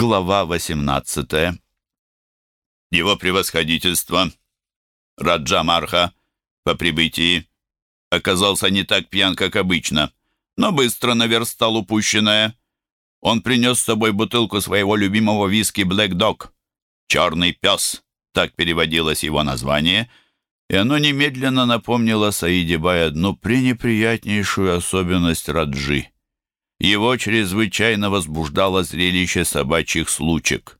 Глава 18 Его превосходительство Раджа Марха по прибытии оказался не так пьян, как обычно, но быстро наверстал упущенное. Он принес с собой бутылку своего любимого виски «Блэк Дог» — «Черный пес», так переводилось его название, и оно немедленно напомнило Саиде Бай одну пренеприятнейшую особенность Раджи — его чрезвычайно возбуждало зрелище собачьих случек.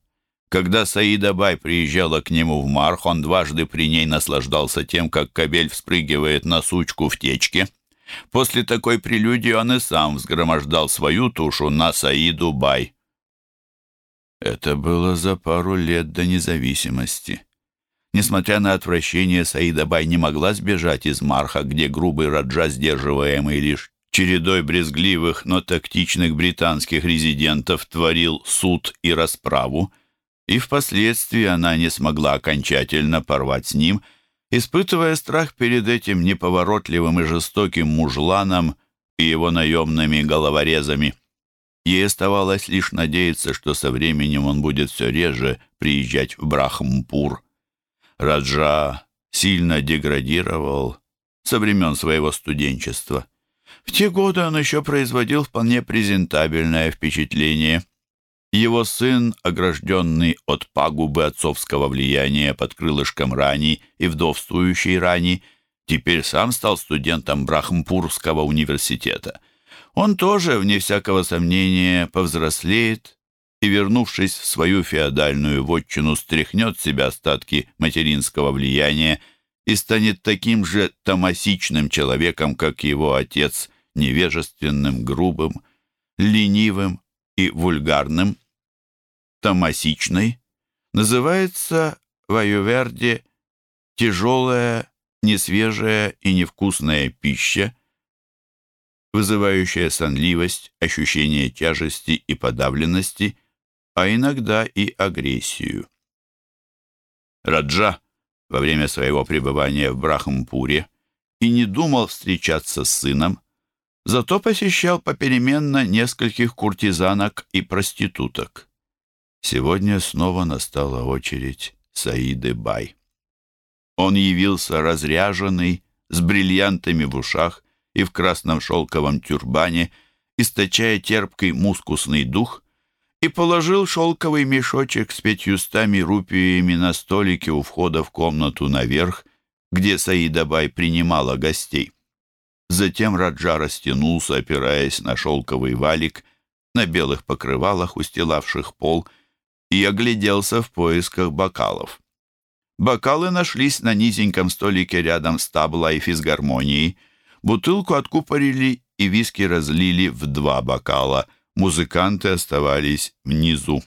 Когда Саида Бай приезжала к нему в Марх, он дважды при ней наслаждался тем, как кобель вспрыгивает на сучку в течке. После такой прелюдии он и сам взгромождал свою тушу на Саиду Бай. Это было за пару лет до независимости. Несмотря на отвращение, Саида Бай не могла сбежать из Марха, где грубый Раджа, сдерживаемый лишь чередой брезгливых, но тактичных британских резидентов творил суд и расправу, и впоследствии она не смогла окончательно порвать с ним, испытывая страх перед этим неповоротливым и жестоким мужланом и его наемными головорезами. Ей оставалось лишь надеяться, что со временем он будет все реже приезжать в Брахмпур. Раджа сильно деградировал со времен своего студенчества. В те годы он еще производил вполне презентабельное впечатление. Его сын, огражденный от пагубы отцовского влияния под крылышком Рани и вдовствующей Рани, теперь сам стал студентом Брахмпурского университета. Он тоже, вне всякого сомнения, повзрослеет и, вернувшись в свою феодальную вотчину, стряхнет с себя остатки материнского влияния и станет таким же томасичным человеком, как его отец, невежественным, грубым, ленивым и вульгарным. Томасичной называется в Аюверде тяжелая, несвежая и невкусная пища, вызывающая сонливость, ощущение тяжести и подавленности, а иногда и агрессию. Раджа во время своего пребывания в Брахампуре и не думал встречаться с сыном, зато посещал попеременно нескольких куртизанок и проституток. Сегодня снова настала очередь Саиды Бай. Он явился разряженный, с бриллиантами в ушах и в красном шелковом тюрбане, источая терпкий мускусный дух, и положил шелковый мешочек с пятьюстами рупиями на столике у входа в комнату наверх, где Саида Бай принимала гостей. Затем Раджа растянулся, опираясь на шелковый валик, на белых покрывалах, устилавших пол, и огляделся в поисках бокалов. Бокалы нашлись на низеньком столике рядом с таблой физгармонией. Бутылку откупорили и виски разлили в два бокала. Музыканты оставались внизу.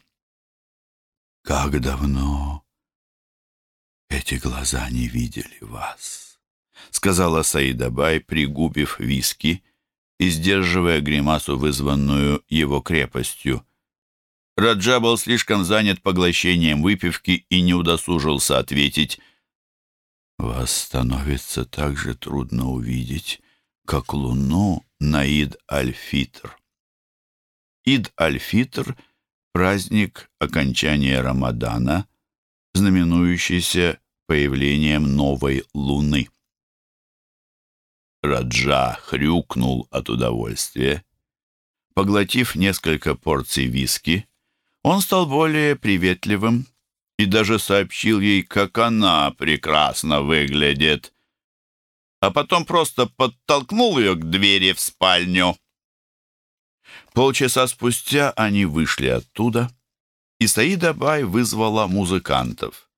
«Как давно эти глаза не видели вас!» сказала Саида Бай, пригубив виски и сдерживая гримасу, вызванную его крепостью. Раджа был слишком занят поглощением выпивки и не удосужился ответить. «Вас становится так же трудно увидеть, как луну на Ид-Аль-Фитр». Ид-Аль-Фитр — праздник окончания Рамадана, знаменующийся появлением новой луны. Раджа хрюкнул от удовольствия. Поглотив несколько порций виски, он стал более приветливым и даже сообщил ей, как она прекрасно выглядит, а потом просто подтолкнул ее к двери в спальню. Полчаса спустя они вышли оттуда, и Саида Бай вызвала музыкантов.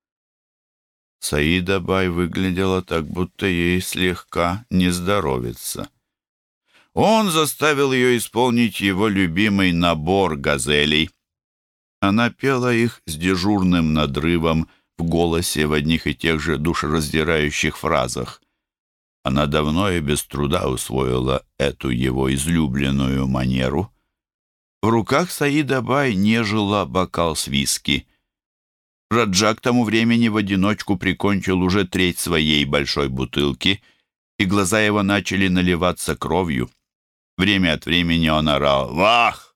Саида Бай выглядела так, будто ей слегка не здоровится. Он заставил ее исполнить его любимый набор газелей. Она пела их с дежурным надрывом в голосе в одних и тех же душераздирающих фразах. Она давно и без труда усвоила эту его излюбленную манеру. В руках Саида Бай нежила бокал с виски — Раджа к тому времени в одиночку прикончил уже треть своей большой бутылки, и глаза его начали наливаться кровью. Время от времени он орал «Вах!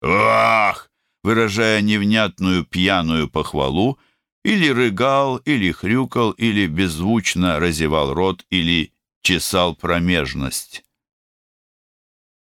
Вах! выражая невнятную пьяную похвалу, или рыгал, или хрюкал, или беззвучно разевал рот, или чесал промежность.